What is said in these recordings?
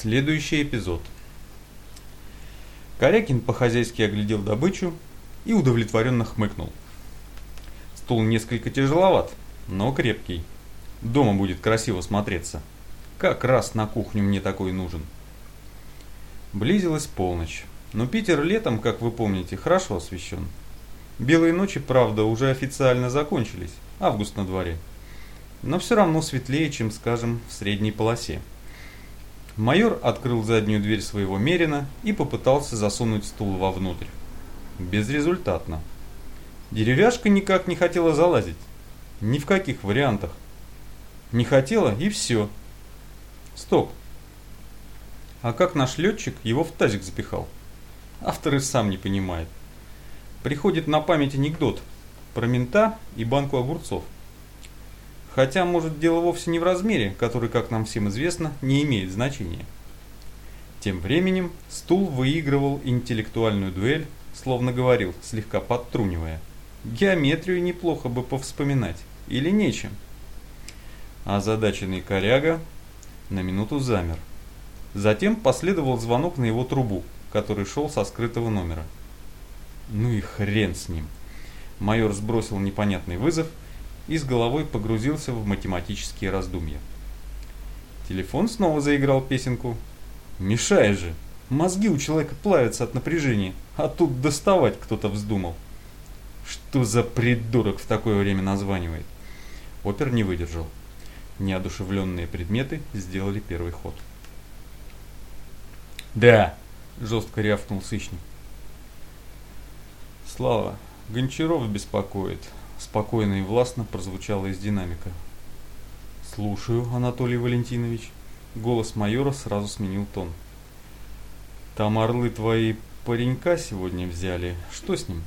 Следующий эпизод. Корякин по-хозяйски оглядел добычу и удовлетворенно хмыкнул. Стул несколько тяжеловат, но крепкий. Дома будет красиво смотреться. Как раз на кухню мне такой нужен. Близилась полночь. Но Питер летом, как вы помните, хорошо освещен. Белые ночи, правда, уже официально закончились. Август на дворе. Но все равно светлее, чем, скажем, в средней полосе. Майор открыл заднюю дверь своего Мерина и попытался засунуть стул вовнутрь. Безрезультатно. Деревяшка никак не хотела залазить. Ни в каких вариантах. Не хотела и все. Стоп. А как наш летчик его в тазик запихал? Автор и сам не понимает. Приходит на память анекдот про мента и банку огурцов. Хотя, может, дело вовсе не в размере, который, как нам всем известно, не имеет значения. Тем временем стул выигрывал интеллектуальную дуэль, словно говорил, слегка подтрунивая. Геометрию неплохо бы повспоминать, или нечем. А задаченный коряга на минуту замер. Затем последовал звонок на его трубу, который шел со скрытого номера. Ну и хрен с ним. Майор сбросил непонятный вызов и с головой погрузился в математические раздумья. Телефон снова заиграл песенку. Мешай же! Мозги у человека плавятся от напряжения, а тут доставать кто-то вздумал. Что за придурок в такое время названивает? Опер не выдержал. Неодушевленные предметы сделали первый ход. «Да!» – жестко рявкнул сыщик. «Слава, Гончаров беспокоит», – спокойно и властно прозвучало из динамика. «Слушаю, Анатолий Валентинович». Голос майора сразу сменил тон. «Там орлы твои паренька сегодня взяли. Что с ним?»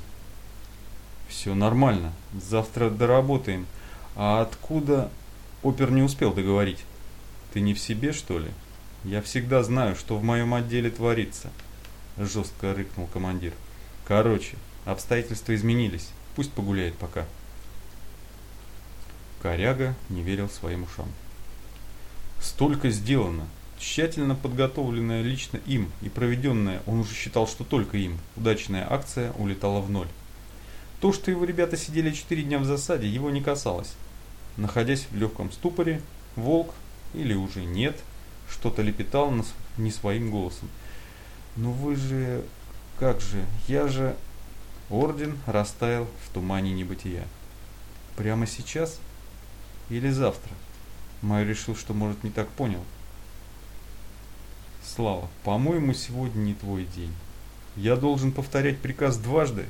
«Все нормально. Завтра доработаем. А откуда...» Опер не успел договорить. «Ты не в себе, что ли?» Я всегда знаю, что в моем отделе творится, жестко рыкнул командир. Короче, обстоятельства изменились. Пусть погуляет пока. Коряга не верил своим ушам. Столько сделано, тщательно подготовленная лично им и проведенная, он уже считал, что только им, удачная акция улетала в ноль. То, что его ребята сидели четыре дня в засаде, его не касалось. Находясь в легком ступоре, Волк, или уже нет, что-то лепетал не своим голосом. «Ну вы же... как же... я же...» Орден растаял в тумане небытия. «Прямо сейчас? Или завтра?» Майор решил, что, может, не так понял. «Слава, по-моему, сегодня не твой день. Я должен повторять приказ дважды?»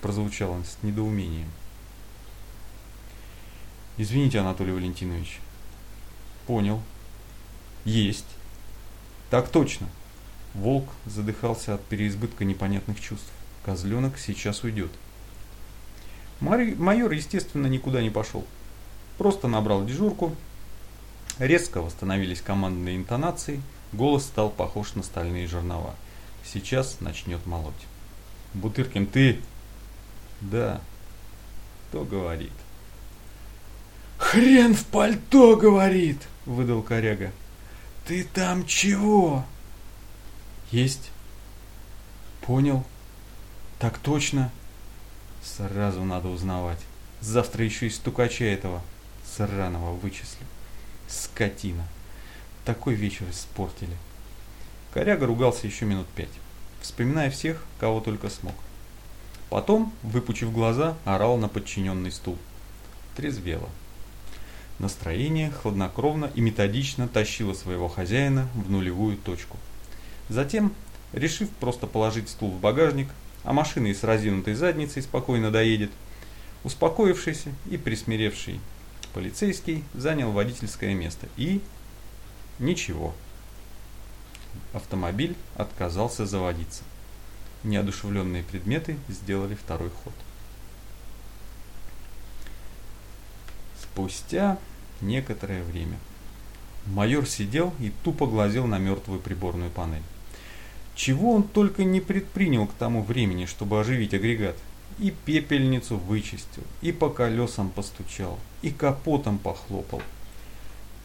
Прозвучал он с недоумением. «Извините, Анатолий Валентинович». «Понял», есть. Так точно. Волк задыхался от переизбытка непонятных чувств. Козленок сейчас уйдет. Майор, естественно, никуда не пошел. Просто набрал дежурку. Резко восстановились командные интонации. Голос стал похож на стальные жернова. Сейчас начнет молоть. Бутыркин, ты? Да. Кто говорит? Хрен в пальто говорит, выдал коряга. Ты там чего? Есть. Понял. Так точно. Сразу надо узнавать. Завтра еще и стукача этого сраного вычислю. Скотина. Такой вечер испортили. Коряга ругался еще минут пять, вспоминая всех, кого только смог. Потом, выпучив глаза, орал на подчиненный стул. Трезвело. Настроение хладнокровно и методично тащило своего хозяина в нулевую точку. Затем, решив просто положить стул в багажник, а машина и с разинутой задницей спокойно доедет, успокоившийся и присмиревший полицейский занял водительское место и... ничего. Автомобиль отказался заводиться. Неодушевленные предметы сделали второй ход. Спустя некоторое время майор сидел и тупо глазел на мертвую приборную панель. Чего он только не предпринял к тому времени, чтобы оживить агрегат. И пепельницу вычистил, и по колесам постучал, и капотом похлопал.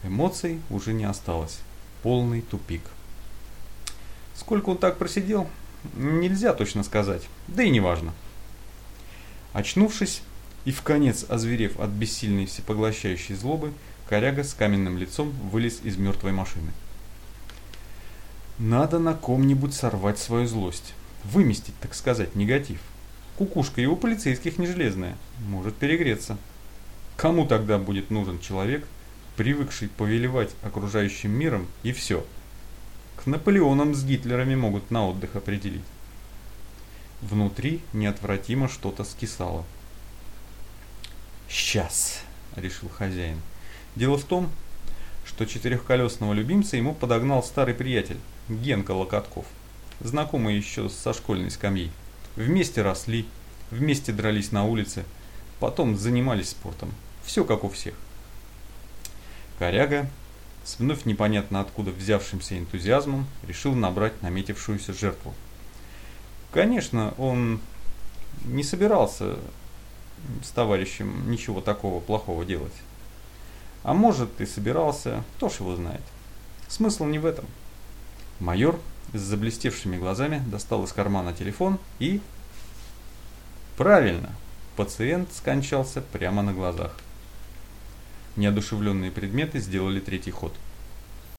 Эмоций уже не осталось. Полный тупик. Сколько он так просидел, нельзя точно сказать, да и не важно. Очнувшись и в конец озверев от бессильной всепоглощающей злобы, коряга с каменным лицом вылез из мертвой машины. Надо на ком-нибудь сорвать свою злость, выместить, так сказать, негатив. Кукушка его полицейских не железная, может перегреться. Кому тогда будет нужен человек, привыкший повелевать окружающим миром и все? К Наполеонам с Гитлерами могут на отдых определить. Внутри неотвратимо что-то скисало. «Сейчас», — решил хозяин. Дело в том, что четырехколесного любимца ему подогнал старый приятель, Генка Локотков, знакомый еще со школьной скамьи. Вместе росли, вместе дрались на улице, потом занимались спортом. Все как у всех. Коряга с вновь непонятно откуда взявшимся энтузиазмом решил набрать наметившуюся жертву. Конечно, он не собирался с товарищем ничего такого плохого делать. А может и собирался, кто ж его знает. Смысл не в этом. Майор с заблестевшими глазами достал из кармана телефон и... Правильно, пациент скончался прямо на глазах. Неодушевленные предметы сделали третий ход.